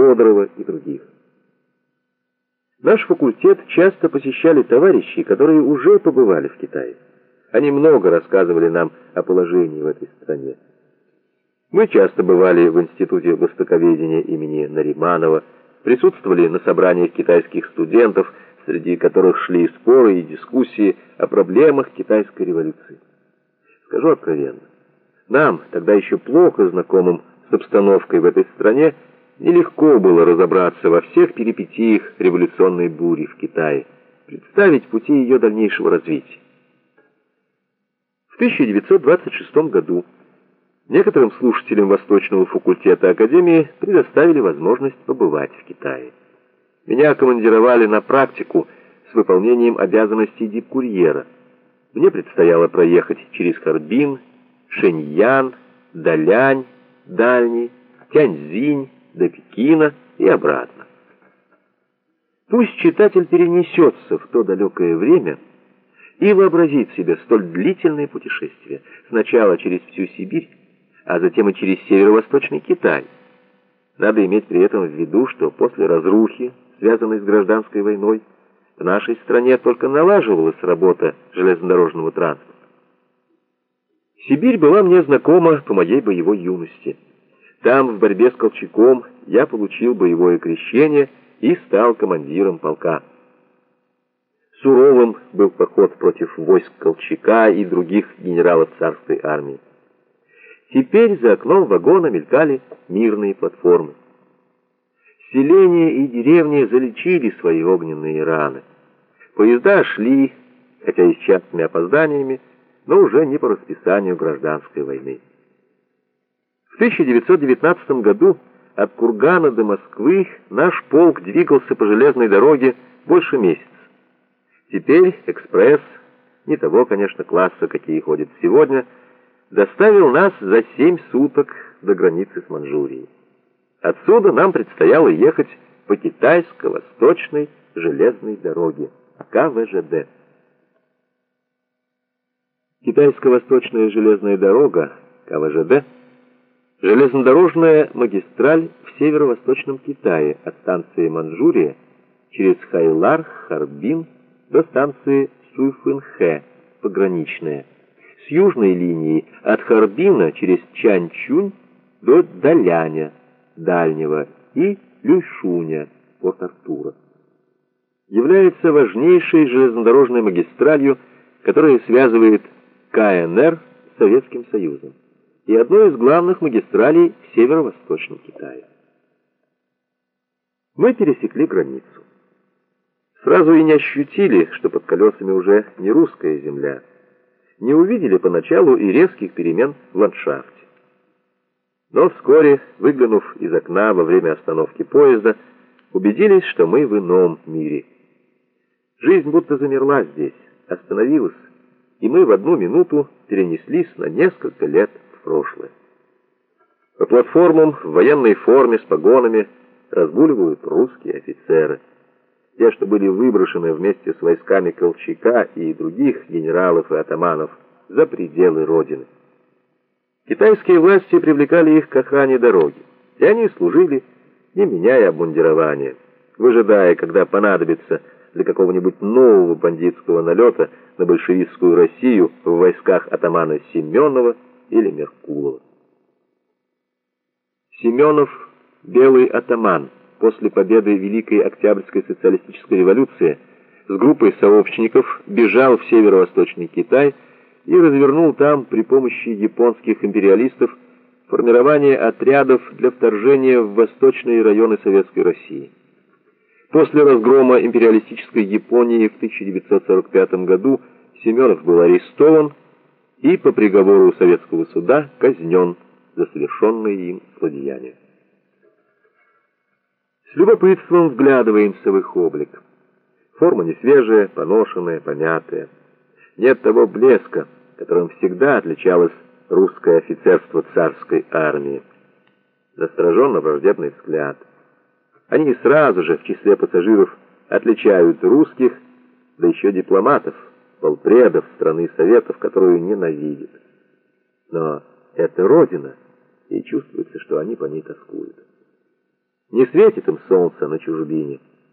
Ходорова и других. Наш факультет часто посещали товарищи, которые уже побывали в Китае. Они много рассказывали нам о положении в этой стране. Мы часто бывали в Институте востоковедения имени Нариманова, присутствовали на собраниях китайских студентов, среди которых шли споры и дискуссии о проблемах китайской революции. Скажу откровенно, нам, тогда еще плохо знакомым с обстановкой в этой стране, нелегко было разобраться во всех перипетиях революционной бури в Китае, представить пути ее дальнейшего развития. В 1926 году некоторым слушателям Восточного факультета Академии предоставили возможность побывать в Китае. Меня командировали на практику с выполнением обязанностей дипкурьера. Мне предстояло проехать через Харбин, Шэньян, Далянь, Дальний, Тяньцзинь, до Пекина и обратно. Пусть читатель перенесется в то далекое время и вообразит себе столь длительное путешествие, сначала через всю Сибирь, а затем и через северо-восточный Китай. Надо иметь при этом в виду, что после разрухи, связанной с гражданской войной, в нашей стране только налаживалась работа железнодорожного транспорта. Сибирь была мне знакома по моей боевой юности. Там, в борьбе с Колчаком, я получил боевое крещение и стал командиром полка. Суровым был поход против войск Колчака и других генералов царской армии. Теперь за окном вагона мелькали мирные платформы. Селения и деревни залечили свои огненные раны. Поезда шли, хотя и с частыми опозданиями, но уже не по расписанию гражданской войны. В 1919 году от Кургана до Москвы наш полк двигался по железной дороге больше месяца. Теперь экспресс, не того, конечно, класса, какие ходят сегодня, доставил нас за семь суток до границы с Манчжурией. Отсюда нам предстояло ехать по китайско-восточной железной дороге, КВЖД. Китайско-восточная железная дорога, КВЖД, железнодорожная магистраль в северо-восточном Китае от станции Манчжурия через Хайлар, Харбин до станции Суйфэнхэ, пограничная, с южной линии от Харбина через Чанчунь до Даляня, дальнего, и Люйшуня, Порт-Артура. Является важнейшей железнодорожной магистралью, которая связывает КНР с Советским Союзом и одной из главных магистралей в северо-восточном Китае. Мы пересекли границу. Сразу и не ощутили, что под колесами уже не русская земля. Не увидели поначалу и резких перемен в ландшафте. Но вскоре, выглянув из окна во время остановки поезда, убедились, что мы в ином мире. Жизнь будто замерла здесь, остановилась, и мы в одну минуту перенеслись на несколько лет в прошлое. По платформам в военной форме с погонами разгуливают русские офицеры. Те, что были выброшены вместе с войсками Колчака и других генералов и атаманов за пределы Родины. Китайские власти привлекали их к охране дороги, и они служили, не меняя обмундирования, выжидая, когда понадобится для какого-нибудь нового бандитского налета на большевистскую Россию в войсках атамана Семенова или Меркулова. Семенов – белый атаман, после победы Великой Октябрьской социалистической революции с группой сообщников бежал в северо-восточный Китай – и развернул там при помощи японских империалистов формирование отрядов для вторжения в восточные районы Советской России. После разгрома империалистической Японии в 1945 году Семенов был арестован и по приговору советского суда казнен за совершенные им злодеяния. С любопытством вглядываемся в их облик. Форма не свежая, поношенная, помятая нет того блеска, которым всегда отличалось русское офицерство царской армии. Настороженно-враждебный взгляд. Они сразу же в числе пассажиров отличают русских, да еще дипломатов, полпредов страны Советов, которую ненавидят. Но это Родина, и чувствуется, что они по ней тоскуют. Не светит им солнце на чужбине.